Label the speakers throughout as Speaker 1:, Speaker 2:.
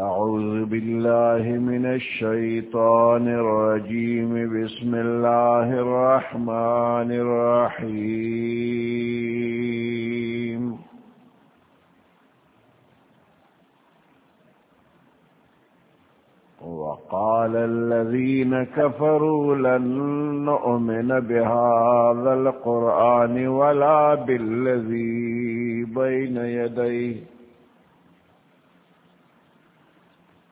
Speaker 1: أعوذ بالله من الشيطان الرجيم بسم الله الرحمن الرحيم وقال الذين كفروا لن نؤمن بهذا القرآن ولا بالذي بين يديه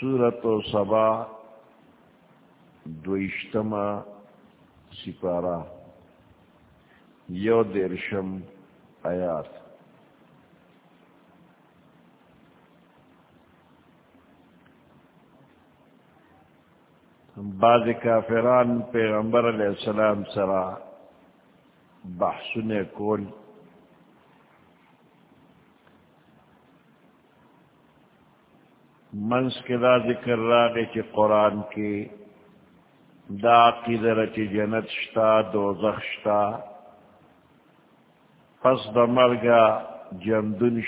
Speaker 1: سورت و سبا دوشتما سپارہ یو درشم آیات بعض کافران پیغمبر علیہ السلام سرا بحث کول منس کے دا ذکر راگے چی قرآن کی دا قیدر چی جنت شتا قدر پس دا مرگا گا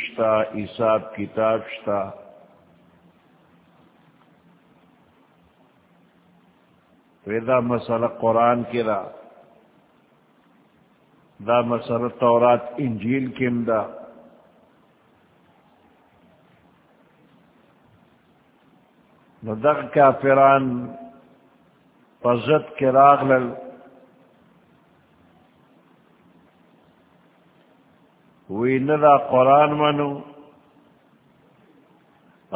Speaker 1: شتا عصاب کتاب شتا مسئلہ قرآن کی را دا مسئلہ تورات انجیل انجین قمدہ دق کیا پزت کے وی ندا قرآن منو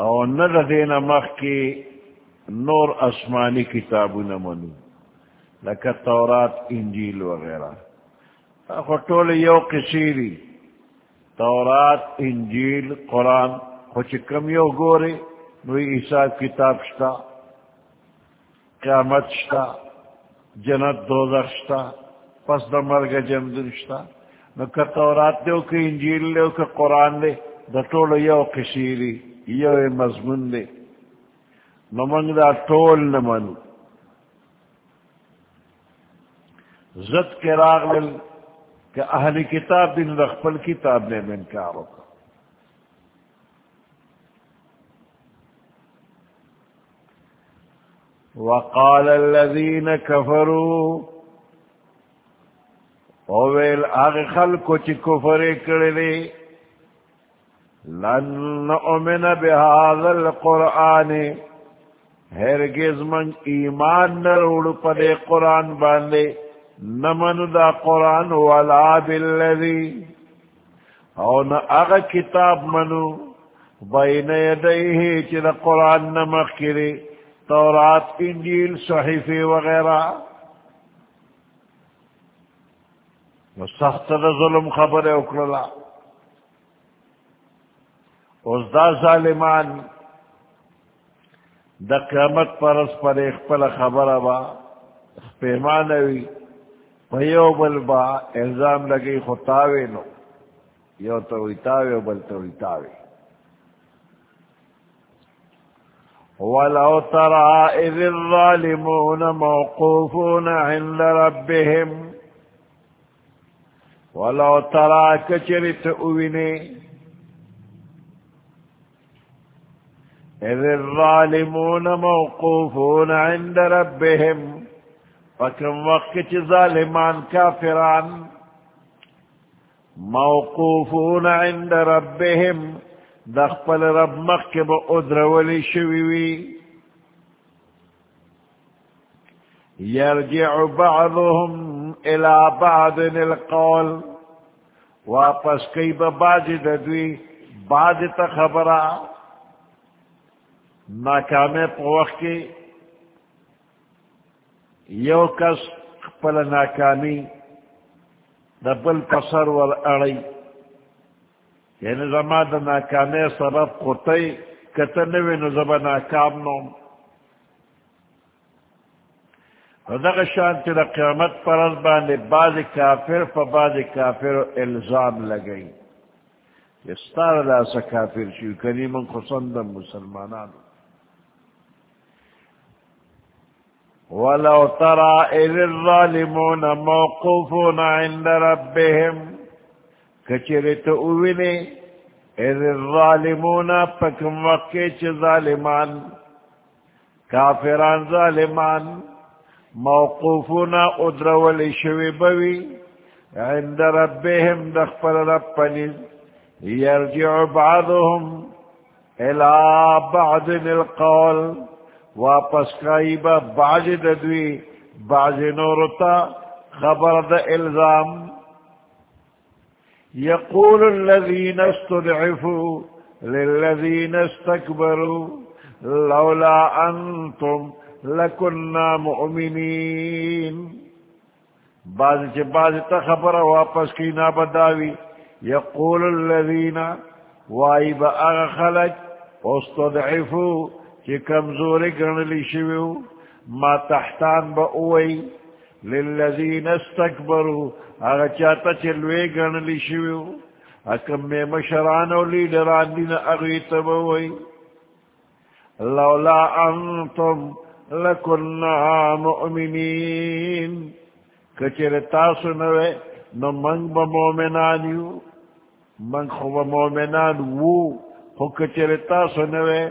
Speaker 1: او ندا منوین مخ کی نور اسمانی کتابو نمنو نہ تورات انجیل وغیرہ اخو طول یو قصیری تورات انجیل قرآن کو چکم یو گوری نوی حساب کتاب شتا قیامت شتا جنت دوزخ شتا پس دودشتا شتا نو که تورات دیو که انجیل دیو که قرآن دی دا طول یو کشیری یو مضمون دی نو منگ دا طول نمانو زد کے راگل کیا اہمی کتاب بن رقف کی تعبیر میں ان کے وقال الذين كفروا اویل آغی خلقو چی کفری کردی لن نؤمن بهذا القرآن هرگز من ایمان نروڑ پدے قرآن باندے نمن دا قرآن ولا بالذی او نا اغا کتاب منو بین یدئیه چی دا قرآن نمخ کردی تو رات انڈیل شحیفی وغیرہ ظلم خبر اکڑلا اس دا ظالمان دا قیامت پرس پر خبر با پیمان با الزام لگی خطاوے نو یو تو ویتا بل تو ویتا ولو ترى إذ الظالمون موقوفون عند ربهم ولو ترى كتر تؤويني إذ الظالمون موقوفون عند ربهم فكم وقت ظالمان كافران موقوفون عند ربهم رب مخ کے با شوی وی یرجع بعضهم الى بعض القول واپس کئی با ددوی باد تک خبرا پا وقت کی یو کس خپل ناکامی دبل پسر اور یعنی زما د سبب کته ناکام نوم دغه شان چې د قیامت پر باندې نا کافر په باد کافر الزام چې کافر شي د مسلمانانو ولو ترى إذ الظالمون موقوفون عند ربهم کچرے تو اوی نے ظالمون پکم وقت چھ ظالمان کافران ظالمان موقوفون ادرول شوی بوی عند ربهم دخبر رب پنیز یرجع بعضهم الى بعض القول واپس قائب بعض ددوی بعض نورتا خبر دا الزام يقول الذين استدعفوا للذين استكبروا لولا أنتم لكنا مؤمنين بعض بعض تخبر واپس کی نا يقول الذين وای با خلق استدعفوا کی کمزور گنلی شیو ما تحتان با اوئی للذین استکبروا اگر چاہتا چلوے گن شویو اکم میں مشران و لیڈران دین اغیت بوئی لولا انتم لکننا مؤمنین کچر تاسو نوے نو منگ با مومنانیو منگ خوب مومنان وو خو کچر تاسو نوے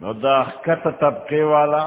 Speaker 1: نو داخت کتا طبقے والا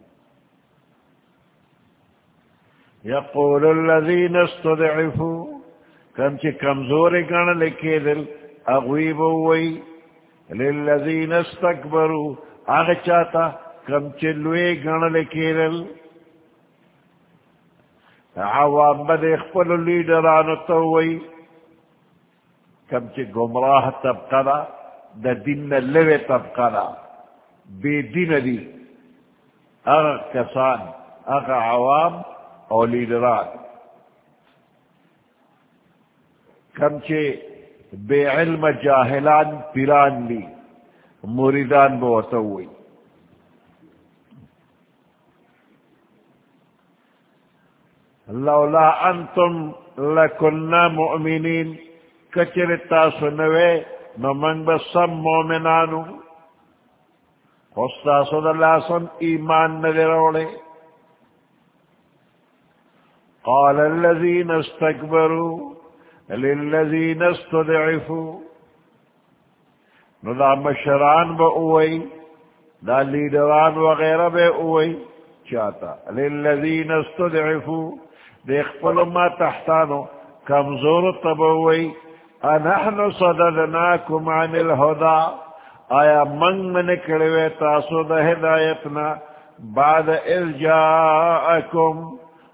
Speaker 1: یقول الذین استدعفو کم چی کمزور گن لکی دل اغویب وی للذین استکبرو آغا چاہتا کم چی لوی گن لکی دل عوام بد اخفل لیڈرانو تووی کم چی گمراہ طبقہ دا دا دن لوی طبقہ دا بے دن دی اغا کسان اغا عوام اولی در کمچے لی موریدان بوت ہوئی لولا انتم لکننا مؤمنین تاسو نوے بسم سو نم مومی ایمان سن ایمانوڑے قال الذين استكبروا للذين استضعفوا نو دا مشران با اوئی دا لیدران وغیر با اوئی چاہتا للذین استدعفو دیکھ پلو ما تحتانو کمزور تب اوئی انہن صددناکم عن الہدا آیا منگ منکڑوی تاسو دا ہدایتنا بعد اذ جاءکم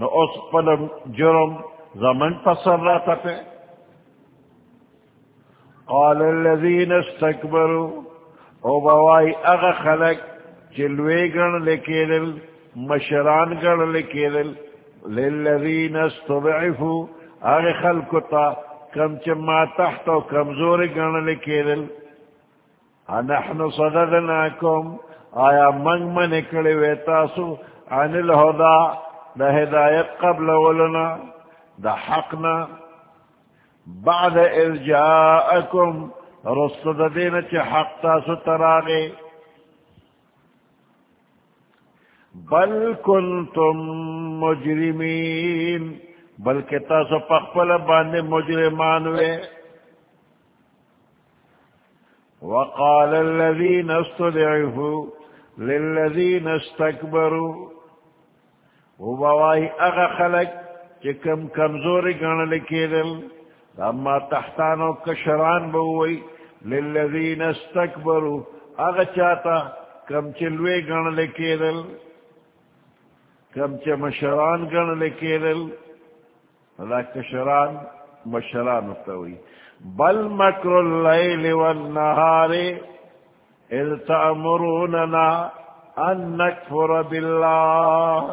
Speaker 1: نو اس پل جرم زمن پسر رہتا پہ قال الذین استکبرو او بوائی اغا خلق چلوے گرن لکی دل مشران گرن لکی دل للذین استبعفو اغا خلقو تا کم چما تحت و کمزور گرن لکی دل انحن صددناکم آیا منگ منکڑی ویتاسو عن الہدہ دا دا ہدایت قبل ولنا حقنا بعد رسد دینا چی حق تاسو بلکن بل کنتم مجرمین بلکہ تاسو باندے مجرمانوے وقال مانوی نس لین اکبر وہ بوائی اغا خلق کم کمزوری گن لکی دل اما تحتانو کشران بوئی للذین استکبرو اغا چاہتا کم چلوے گن لکی دل کم چ مشران گن لکی دل اللہ کشران مشران ہوئی بل مکر اللیل والنہار اذ تأمروننا ان نکفر باللہ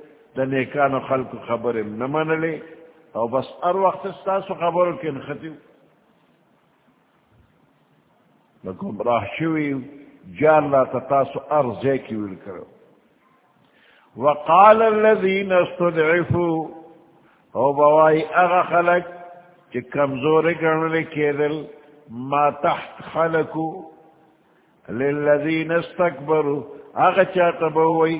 Speaker 1: دنے کانو خلق خبر نمان لے او بس ار وقت استاسو خبر کن خطیو لکم راہ شوی جان لا تتاسو ار زیکی ویل کرو وقال اللذین استدعفو او بوای اغا خلق کہ کمزور گرن لے دل ما تحت خلقو للذین استکبرو اغا چاہتا بوائی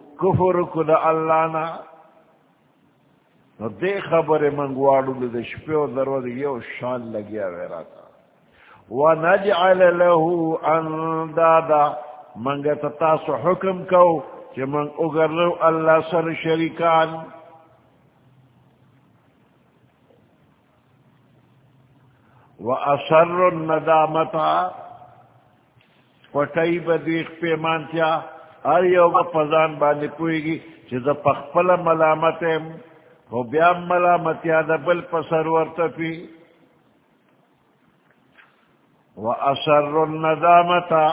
Speaker 1: کفر کو دا اللہ نا نو دے خبر یو شان لگیا ویرا تا منگا تتاسو حکم کو چی من اگرلو اللہ سر وَأَسَرُ النَّدَامَتَا بدی پیمان پیمانتیا ہر یو با فضان با نپوئی گی چیزا پخپلا ملامت ایم ہو بیا ملامت یاد بل پسر ورطا پی و اصر ندامتا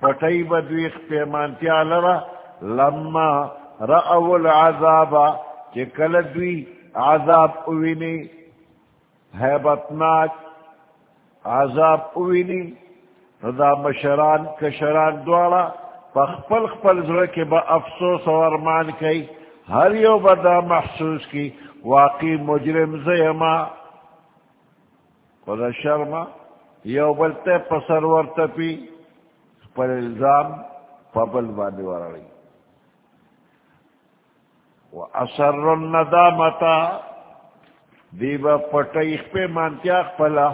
Speaker 1: پتائی با دوی اختیمان تیالا لما را اول عذابا چی کل دوی عذاب اوی نی ہے بطناک عذاب اوینی نی مشران کشران دوارا پخپل خپل زرہ کے با افسوس و ارمان کئی ہر یو بدا محسوس کی واقعی مجرم زیما خدا شرما یو بلتے پسر ورطا پی پر الزام پبل بانی ورالی و اثر الندامتا دیبا پتیخ پی منتیاخ پلا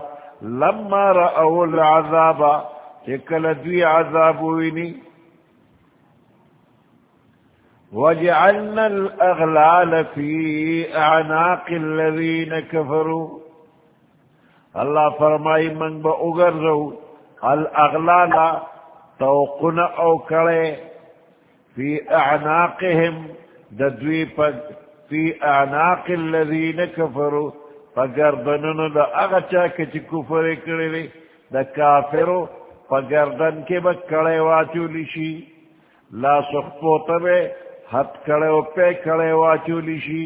Speaker 1: لما رأو العذابا تکل دوی عذابوینی وجعلنا الأغلال في أعناق الذين كفروا الله فرمائي من بأغرزو الأغلال توقنا أو كري في أعناقهم ددوي في أعناق الذين كفروا فقردننا دا أغشا كتي كفري كري دا كافروا فقردن كبك كري واتو لشي لا سخطوط بي کڑے وہ پے کڑے شی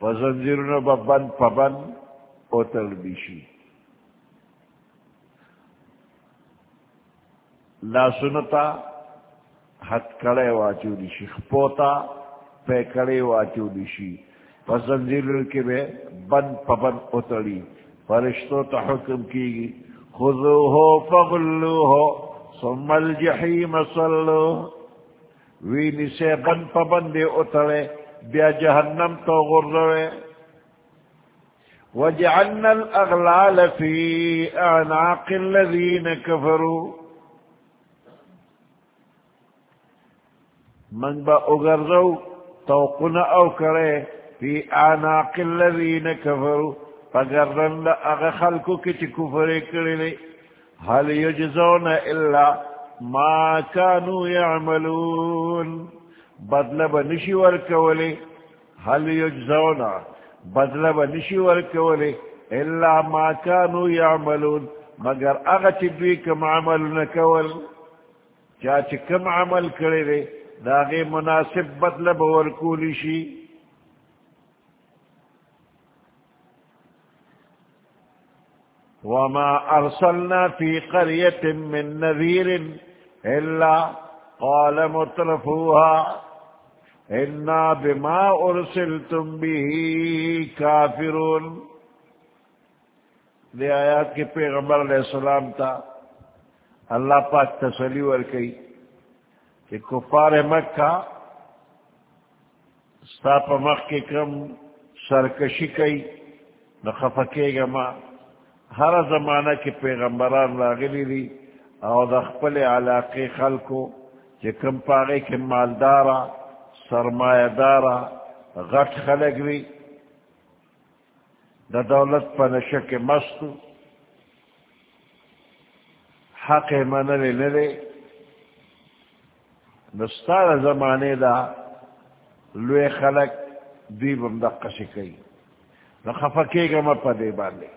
Speaker 1: ببن پبن بیشی لا سنتا ہتھ کڑے واچو شی خپوتا پے کڑے واچو شی پزن زیر کے بے بن پبن اتڑی فرشتوں حکم کی گی خذوہو فغلوہو ثم الجحیم صلوہو وینی سے بند پبندے اترے بیا جہنم تو غرے وجعلنا الاغلال في اعناق الذين كفروا من با اغرزو توقن او کرے في اعناق الذين كفروا فگرن لأغ خلقو کچھ کفرے کرے ہل یجزون اللہ ما كانوا يعملون بدل بنشي وركولي هل يجزون بدل بنشي وركولي إلا ما كانوا يعملون مگر اغتي بيك معمل نكول جاءت كم عمل كريري داغي مناسب بدل بوركولي شي وما أرسلنا في قرية من نذير اللہ قال مترفوها انا بما ارسلتم به کافرون دے آیات کے پیغمبر علیہ السلام تھا اللہ پاک تسلیور کہ کفار مکہ ستاپ مخ کے کم سرکشی کئی نخفکے گا ہر زمانہ کے پیغمبران لاگنی دی او د خپل علاقه خلکو چې کم پاره کې مالدارا سرمایدارا غټ خلک وي د دولت په نشکه مست حق منل نه لري نستار زمانه دا لوی خلک دی بم دقه شي کوي نو خفکه ګم په دې باندې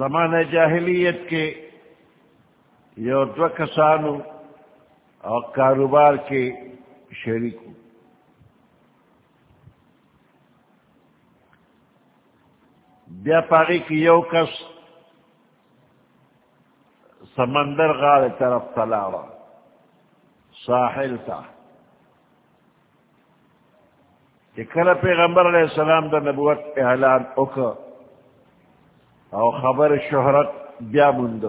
Speaker 1: زمانہ جاہلیت کے یو دو کسانو اور کاروبار کے بیا پاری کی یو کس سمندر غار طرف ساحل تھا کہ کل پیغمبر علیہ السلام دا نبوت اعلان سلامت او خبر شہرت بیا دا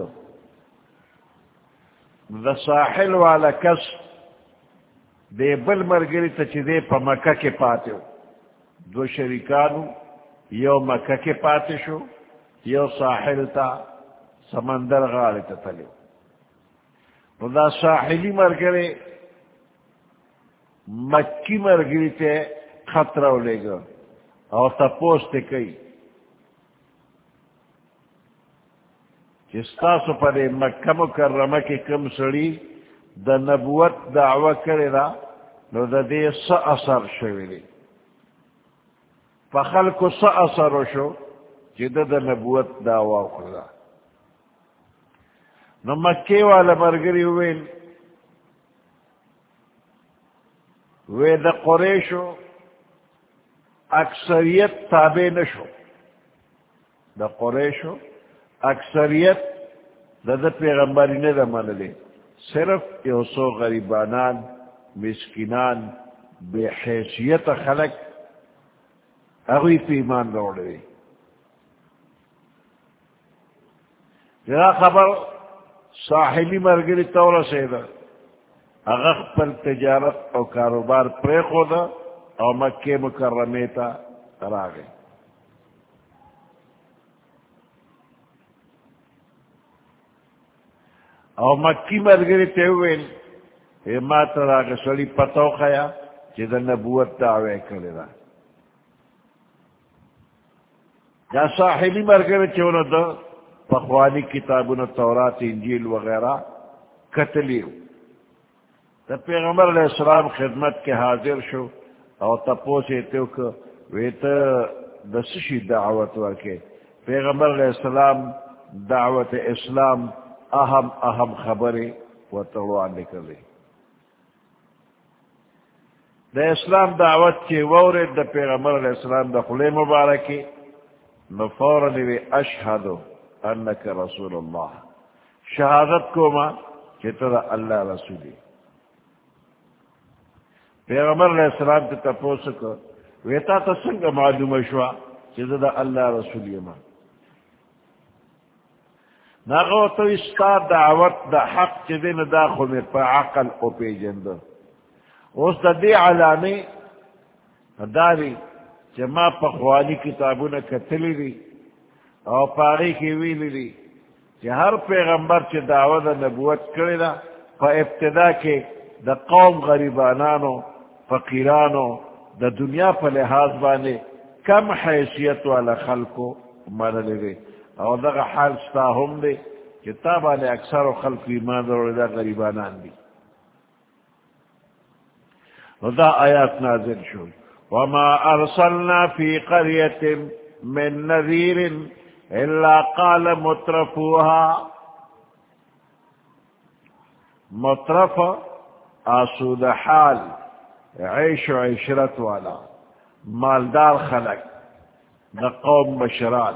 Speaker 1: دا ساحل ساحل والا کس دے بل مرگری مرگری پا مکہ مکہ کے کے پاتے پاتے ہو دو شریکانو یو یو شو تا سمندر ساحلی مکی مرگری تے خطرہ لے گا اور مرگر کئی چستاسو پر مکہ مکرمہ کی کم سڑی دا نبوت دعوی کرے دا نو دا دے سا اثر شوی دی فخل کو سا اثر شو چی دا نبوت دعوی کرے نو مکی والا مرگری ہوئے وے دا قریشو اکثریت تابع نشو دا قریشو اکثریت دا دا پیغمبری نے لے صرف یہ سو غریبان مسکنان بے حیثیت خلق عبیب ایمان روڑے جنا خبر ساحلی مرگری طور سے تجارت اور کاروبار پریخو دا اور مکے مکرمیتا کرا گئے او مکی مرگری مرگری اے ما تر آگا خیا چی دا دا نبوت کلی یا ساحلی چیونا پخوانی کتابون تورات انجیل وغیرہ تا پیغمبر علیہ السلام خدمت کے حاضر شو او که ویتا دسشی دعوت اسلام اہم اہم خبریں و تڑوا نکلے دا دا دا اسلام دعوت کے وور پیغمبر علیہ السلام خلے انک رسول اللہ شہادت کو اللہ اللہ پیغمبر علیہ السلام ویتا معلوم شوا ناغو تو استا دعوت دا دا دا حق پا پا عقل او او اس دی دی علامی داری چی ما کتابون کتلی پاری کی ویلی دی چی ہر پیغمبر چی دعوت نبوت کری دا پا ابتدا کے دا قوم غریبانانو فقیرانو دا دنیا پا لحاظ بانے کم حیثیت والا خلقو مانا مرنے دے او دغ حال ستا هم دی کتاب علی اکثر و خلق ایمان در دا غریبانان دی و دا آیات نازل شد وما ارسلنا فی قریت من نذیر الا قال مترفوها مترف آسود حال عیش و عشرت والا مالدار خلق دا قوم مشران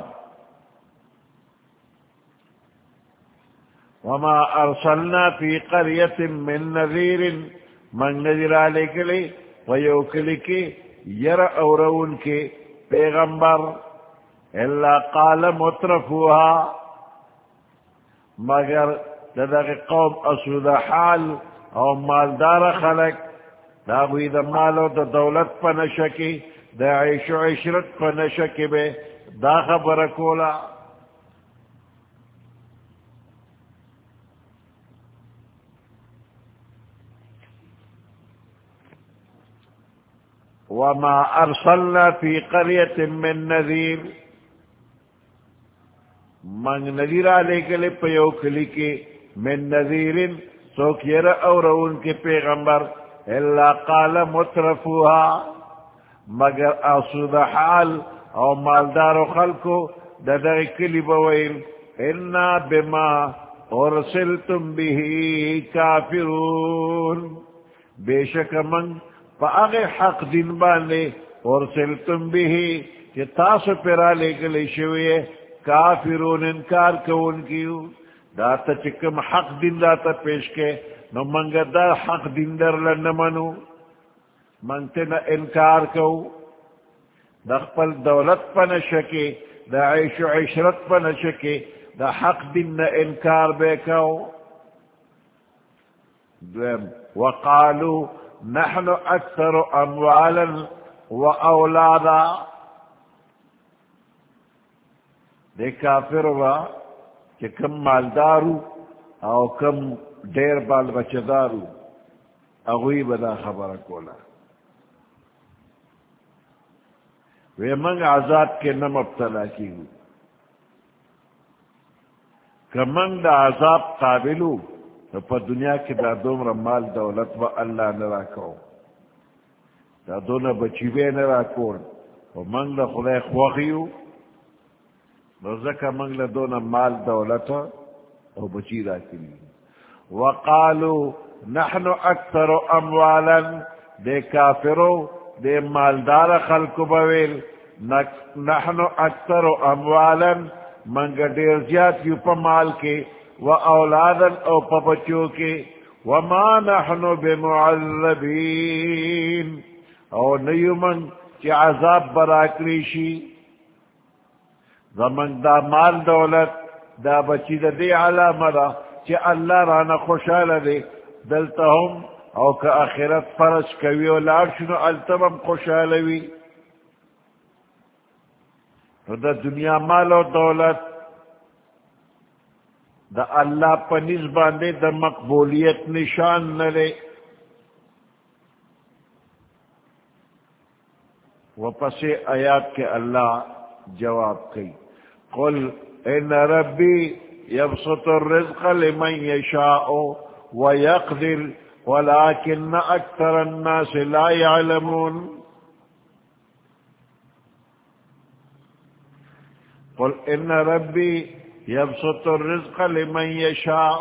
Speaker 1: وما ارسلنا في قرية من من نذير نذر عليك لي ويوكلك يرى اورونك پیغمبر الا قال مترفوها مگر لدغ قوم اسود حال او مالدار خلق مالو دا دولت پا نشکی دا عیش و عشرت پا نشکی بے دا خبر کولا وما ارسلنا في قرية من من من نذير ماں قال مترفوها مگر آسود حال او مالدار و خلقو کو ددر کے لیباں اور سل تم بھی کافی بے شک منگ فاغی حق دین بانے اور سلتم بھی یہ تاس پیرا لے کے لئے شوئے کافرون انکار کون کیو دا تا چکم حق دین دا تا پیش کے نو منگا دا حق دین در لنمانو منگتے نا انکار کو دا خپل دولت پا نشکے دا عیش و عشرت پا نشکے دا حق دین نا انکار بے کاؤ دویم وقالو نحن اکثر اموالا و اولادا دیکھا پھر وہ کہ کم مالداروں او کم ڈیر بال بچے داروں بدا خبر کولا وے منگ آزاد کے نم اب تلاشی ہوں کمنگ آزاد کابلوں پا دنیا کی دا دومر مال دولت با اللہ و رکھو بچی بے کونگ مال دولت و کالو نخن و اختر و ام والن دے مالدار بویل اکثر کا پھر مالدارن منگیا پا مال کے و اولادن او پپچو کے وہ مانا ہنو بے ملبی او نیو منگ کے عذاب براکریشی کر دا مال دولت دا بچی دا دے آلہ مرا کہ اللہ رانا خوشحال دے دلتا ہم او کا آخرت فرش کبھی التم خوشالوی دا دنیا مال مالو دولت دا اللہ پنس باندھے دا مقبولیت نشان نہ لے وپس آیات کے اللہ جواب کئی قل اے عربی یب الرزق لمن رز ویقدر میں اکثر الناس و لا کن قل ان ربی یب الرزق لمن یشاء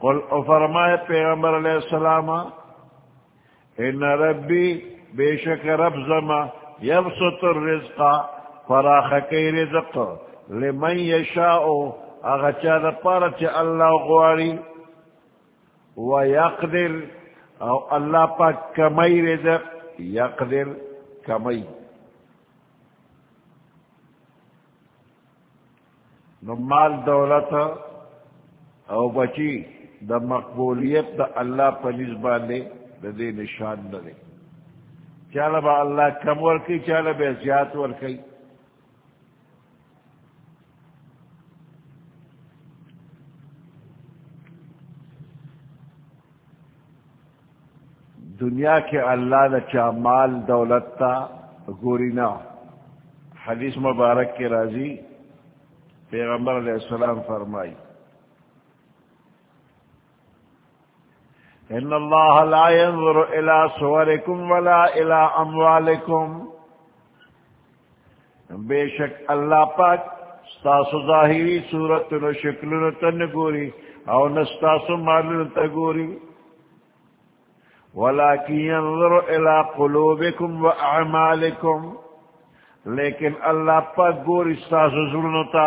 Speaker 1: قل افرمائے پیغمبر علیہ السلام ان ربی بے شک رب زما یب الرزق فراخ کے رزق لمن یشاء اگر چار پار چ اللہ غواری و یقدر او اللہ پاک کمی رزق یقدر کمی مال دولت او بچی دا مقبولیت دا اللہ پنسبا باندے دا دے نشان بنے چالا با اللہ کم ورکی چالا بے زیاد ورکی دنیا کے اللہ دا چا مال دولت تا گورینا حدیث مبارک کے راضی پیغمبر علیہ السلام فرمائی ان اللہ لا ينظر الى صورکم ولا الى اموالکم بے شک اللہ پاک ستاسو ظاہری صورت نو شکل نو تنگوری او نستاسو مال نو تنگوری ولیکن ينظر الى قلوبکم و اعمالکم لیکن اللہ پاک گوری ستاسو ظلنو تا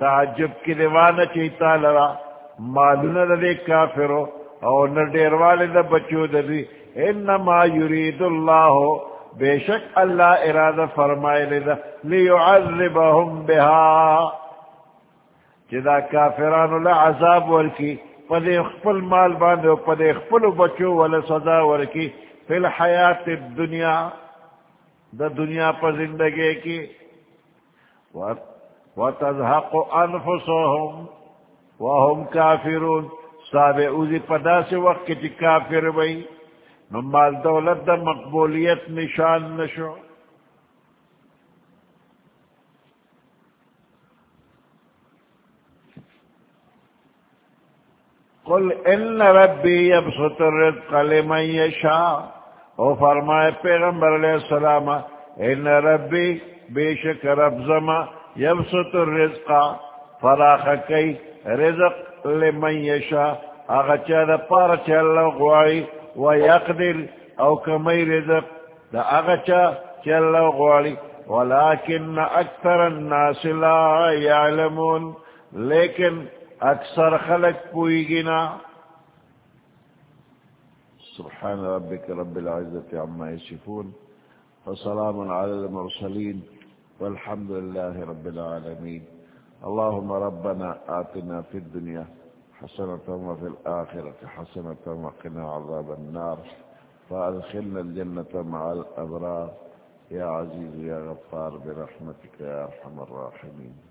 Speaker 1: تعجب کی دیوانا چیتا لرا مالونا دا دے کافرو او نردیر والے دا بچو دا دی انما یرید اللہ بے شک اللہ ارادہ فرمائے دا لیعذبہم بہا جدا کافرانو لعذاب ورکی پدے خپل مال باندے و پدے خپل بچو والا صدا ورکی فی الحیات الدنیا دا دنیا پر زندگی کی وقت وتزهق انفسهم وهم كافرون صاحب اوزی پدا سے وقت کی کافر وئی نمال دولت دا مقبولیت نشان نشو قل ان ربی یبسط الرزق لمن یشاء او فرمائے پیغمبر علیہ السلام ان ربی بے شک رب زمان یبسط الرزق فراخ کی رزق لمن یشا اگر چا دا پار چا اللہ غواری و یقدر او کمی رزق دا اگر چا چا اللہ غواری ولیکن اکثر الناس لا یعلمون لیکن اکثر خلق پوئی گنا سبحان ربک رب العزت عما یسفون وسلام على المرسلين والحمد لله رب العالمين اللهم ربنا آتنا في الدنيا حسنة وفي الآخرة حسنة وقنا عذاب النار فأدخلنا الجنة مع الأبرار يا عزيز يا غفار برحمتك يا أرحم الراحمين